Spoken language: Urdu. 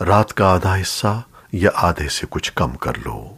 رات کا آدھا حصہ یا آدھے سے کچھ کم کر لو۔